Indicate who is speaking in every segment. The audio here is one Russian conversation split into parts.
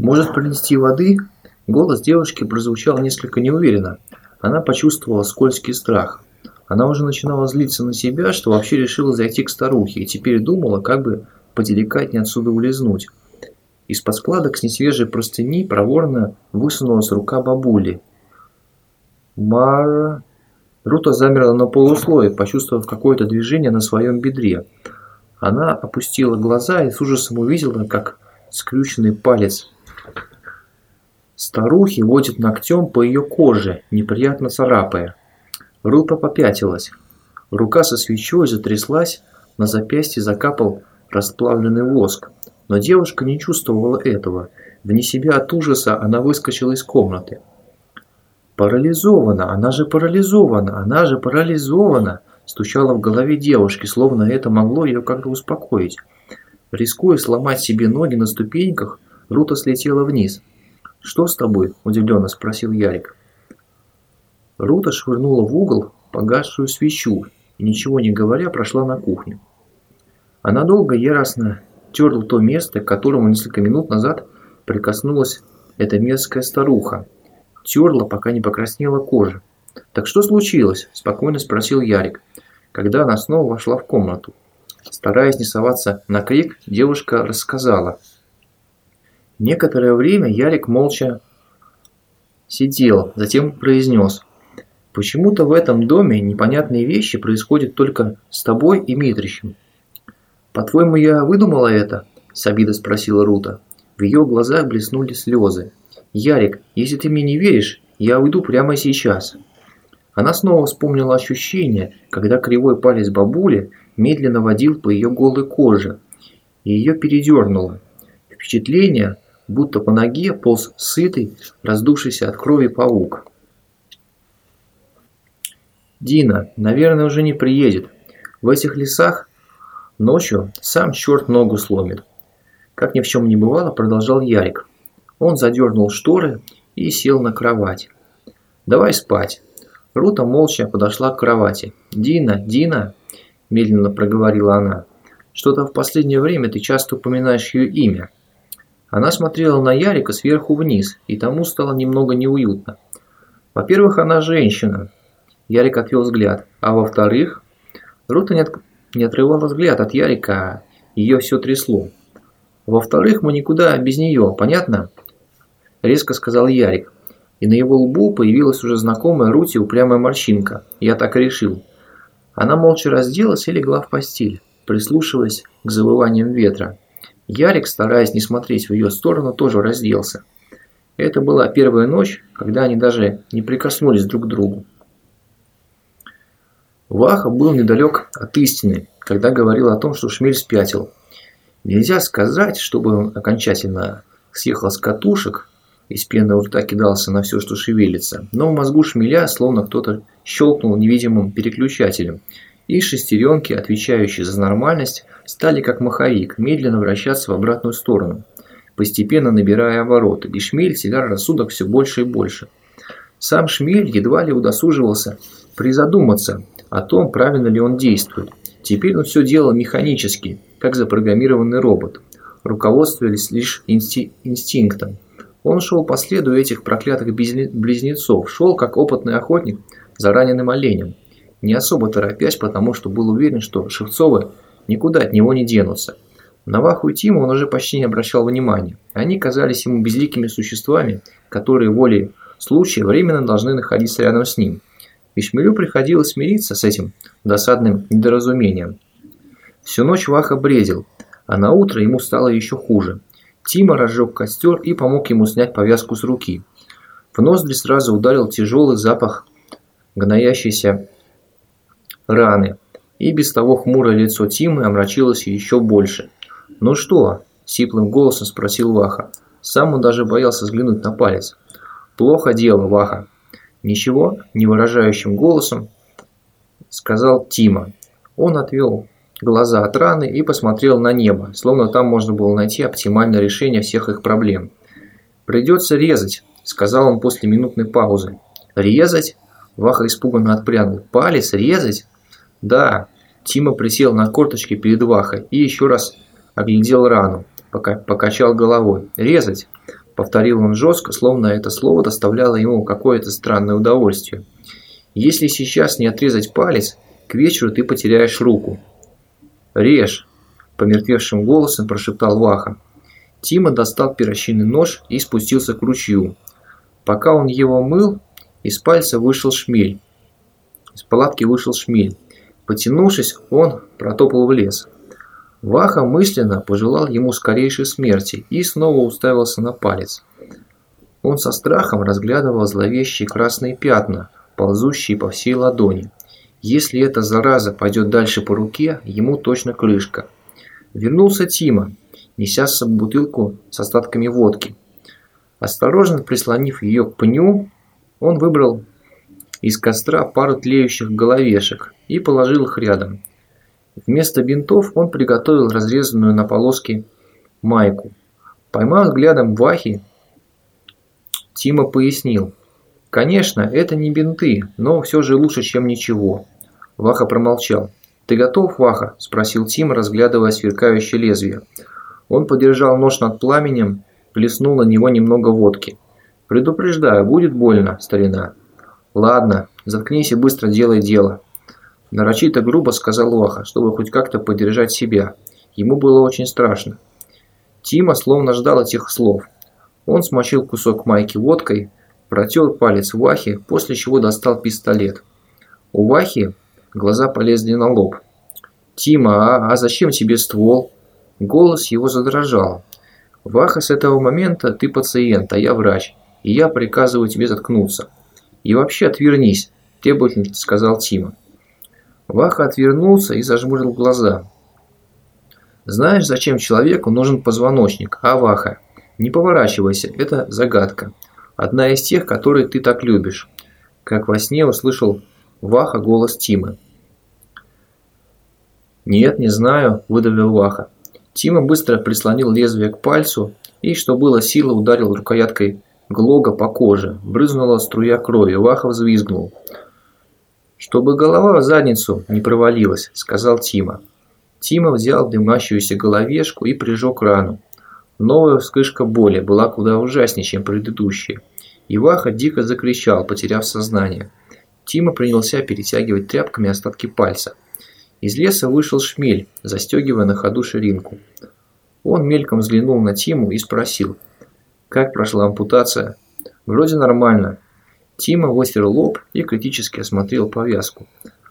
Speaker 1: «Может принести воды?» Голос девушки прозвучал несколько неуверенно. Она почувствовала скользкий страх. Она уже начинала злиться на себя, что вообще решила зайти к старухе, и теперь думала, как бы поделикатнее отсюда улизнуть. Из-под складок с несвежей простыни проворно высунулась рука бабули. Мара... Рута замерла на полуслое, почувствовав какое-то движение на своем бедре. Она опустила глаза и с ужасом увидела, как скрюченный палец старухи водит ногтем по ее коже, неприятно царапая. Рута попятилась. Рука со свечой затряслась, на запястье закапал расплавленный воск. Но девушка не чувствовала этого. Вне себя от ужаса она выскочила из комнаты. «Парализована! Она же парализована! Она же парализована!» Стучало в голове девушки, словно это могло ее как-то успокоить. Рискуя сломать себе ноги на ступеньках, Рута слетела вниз. «Что с тобой?» – удивленно спросил Ярик. Рута швырнула в угол погасшую свечу и, ничего не говоря, прошла на кухню. Она долго яростно терла то место, к которому несколько минут назад прикоснулась эта мерзкая старуха, терла, пока не покраснела кожа. «Так что случилось?» – спокойно спросил Ярик, когда она снова вошла в комнату. Стараясь не соваться на крик, девушка рассказала. Некоторое время Ярик молча сидел, затем произнес. «Почему-то в этом доме непонятные вещи происходят только с тобой и Митричем». «По-твоему, я выдумала это?» – с обидой спросила Рута. В ее глазах блеснули слезы. «Ярик, если ты мне не веришь, я уйду прямо сейчас». Она снова вспомнила ощущение, когда кривой палец бабули медленно водил по ее голой коже, и ее передернуло. Впечатление, будто по ноге полз сытый, раздувшийся от крови паук. «Дина, наверное, уже не приедет. В этих лесах ночью сам черт ногу сломит». Как ни в чем не бывало, продолжал Ярик. Он задернул шторы и сел на кровать. «Давай спать». Рута молча подошла к кровати. «Дина, Дина!» – медленно проговорила она. «Что-то в последнее время ты часто упоминаешь ее имя». Она смотрела на Ярика сверху вниз, и тому стало немного неуютно. Во-первых, она женщина. Ярик отвел взгляд. А во-вторых, Рута не, от... не отрывала взгляд от Ярика, ее все трясло. Во-вторых, мы никуда без нее, понятно? резко сказал Ярик. И на его лбу появилась уже знакомая Рути упрямая морщинка. Я так и решил. Она молча разделась и легла в постель, прислушиваясь к завываниям ветра. Ярик, стараясь не смотреть в ее сторону, тоже разделся. Это была первая ночь, когда они даже не прикоснулись друг к другу. Ваха был недалек от истины, когда говорил о том, что Шмель спятил. Нельзя сказать, чтобы он окончательно съехал с катушек, из пены рта кидался на все, что шевелится, но в мозгу шмеля словно кто-то щелкнул невидимым переключателем, и шестеренки, отвечающие за нормальность, стали как маховик, медленно вращаться в обратную сторону, постепенно набирая обороты, и шмель терял рассудок все больше и больше. Сам шмель едва ли удосуживался призадуматься о том, правильно ли он действует. Теперь он все делал механически, как запрограммированный робот, руководствуясь лишь инсти инстинктом. Он шел по следу этих проклятых близнецов, шел как опытный охотник за раненым оленем, не особо торопясь, потому что был уверен, что Шевцовы никуда от него не денутся. На Ваху и Тиму он уже почти не обращал внимания. Они казались ему безликими существами, которые волей случая временно должны находиться рядом с ним. И Шмелю приходилось смириться с этим досадным недоразумением. Всю ночь Ваха бредил, а на утро ему стало еще хуже. Тима разжег костер и помог ему снять повязку с руки. В ноздри сразу ударил тяжелый запах гноящейся раны, и без того хмурое лицо Тимы омрачилось еще больше. «Ну что?» – сиплым голосом спросил Ваха. Сам он даже боялся взглянуть на палец. «Плохо дело, Ваха». «Ничего?» – невыражающим голосом сказал Тима. Он отвел глаза от раны и посмотрел на небо, словно там можно было найти оптимальное решение всех их проблем. «Придется резать», – сказал он после минутной паузы. «Резать?» – Ваха испуганно отпрянул. «Палец резать?» «Да». Тима присел на корточки перед Вахой и еще раз оглядел рану, пока покачал головой. «Резать?» Повторил он жестко, словно это слово доставляло ему какое-то странное удовольствие. Если сейчас не отрезать палец, к вечеру ты потеряешь руку. Режь, помертвевшим голосом прошептал Ваха. Тима достал перочинный нож и спустился к ручью. Пока он его мыл, из пальца вышел шмель. Из палатки вышел шмель. Потянувшись, он протопал в лес. Ваха мысленно пожелал ему скорейшей смерти и снова уставился на палец. Он со страхом разглядывал зловещие красные пятна, ползущие по всей ладони. Если эта зараза пойдет дальше по руке, ему точно крышка. Вернулся Тима, неся с собой бутылку с остатками водки. Осторожно прислонив ее к пню, он выбрал из костра пару тлеющих головешек и положил их рядом. Вместо бинтов он приготовил разрезанную на полоски майку. Поймав взглядом Вахи, Тима пояснил. «Конечно, это не бинты, но все же лучше, чем ничего». Ваха промолчал. «Ты готов, Ваха?» – спросил Тима, разглядывая сверкающее лезвие. Он подержал нож над пламенем, плеснул на него немного водки. «Предупреждаю, будет больно, старина». «Ладно, заткнись и быстро делай дело». Нарочито грубо сказал Ваха, чтобы хоть как-то поддержать себя. Ему было очень страшно. Тима словно ждал этих слов. Он смочил кусок майки водкой, протер палец Вахи, после чего достал пистолет. У Вахи глаза полезли на лоб. «Тима, а, а зачем тебе ствол?» Голос его задрожал. «Ваха, с этого момента ты пациент, а я врач, и я приказываю тебе заткнуться. И вообще отвернись», – требовательно сказал Тима. Ваха отвернулся и зажмурил глаза. «Знаешь, зачем человеку нужен позвоночник, а, Ваха? Не поворачивайся, это загадка. Одна из тех, которые ты так любишь». Как во сне услышал Ваха голос Тимы. «Нет, не знаю», – выдавил Ваха. Тима быстро прислонил лезвие к пальцу и, что было силы, ударил рукояткой глога по коже. Брызнула струя крови, Ваха взвизгнул. «Чтобы голова в задницу не провалилась», – сказал Тима. Тима взял дымящуюся головешку и прижег рану. Новая вспышка боли была куда ужаснее, чем предыдущая. И Ваха дико закричал, потеряв сознание. Тима принялся перетягивать тряпками остатки пальца. Из леса вышел шмель, застегивая на ходу ширинку. Он мельком взглянул на Тиму и спросил, как прошла ампутация. «Вроде нормально», Тима вытер лоб и критически осмотрел повязку.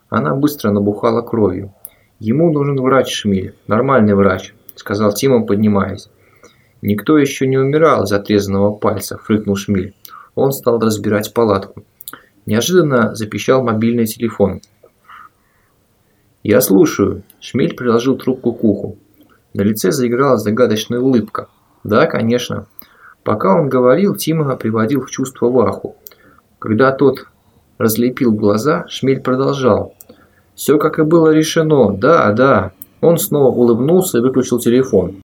Speaker 1: Она быстро набухала кровью. «Ему нужен врач, Шмиль, нормальный врач», – сказал Тима, поднимаясь. «Никто еще не умирал из отрезанного пальца», – фрыкнул Шмиль. Он стал разбирать палатку. Неожиданно запищал мобильный телефон. «Я слушаю», – Шмель приложил трубку к уху. На лице заиграла загадочная улыбка. «Да, конечно». Пока он говорил, Тима приводил в чувство Ваху. Когда тот разлепил глаза, Шмель продолжал. «Все как и было решено, да, да». Он снова улыбнулся и выключил телефон.